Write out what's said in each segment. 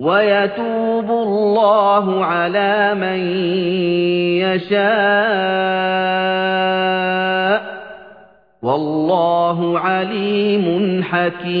وَيَتُوبُ اللَّهُ عَلَى مَن يَشَاءُ. وَاللَّهُ عَلِيمٌ حَكِيمٌ.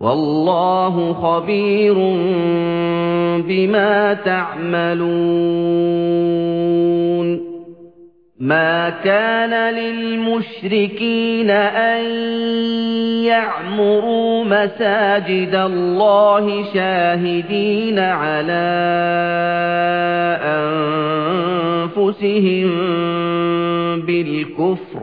والله خبير بما تعملون. ما كان للمشركين أن يعمروا مساجد الله شاهدين على أنفسهم بالكفر.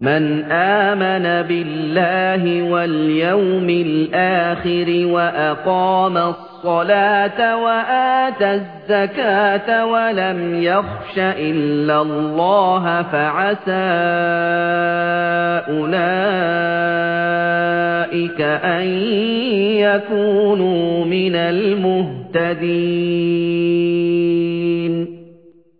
من آمن بالله واليوم الآخر وأقام الصلاة وآتى الزكاة ولم يخش إلا الله فعسى أولئك أن يكونوا من المهتدين.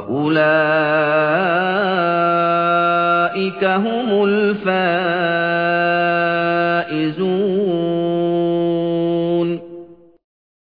وَأُولَئِكَ هُمُ الْفَائِزُونَ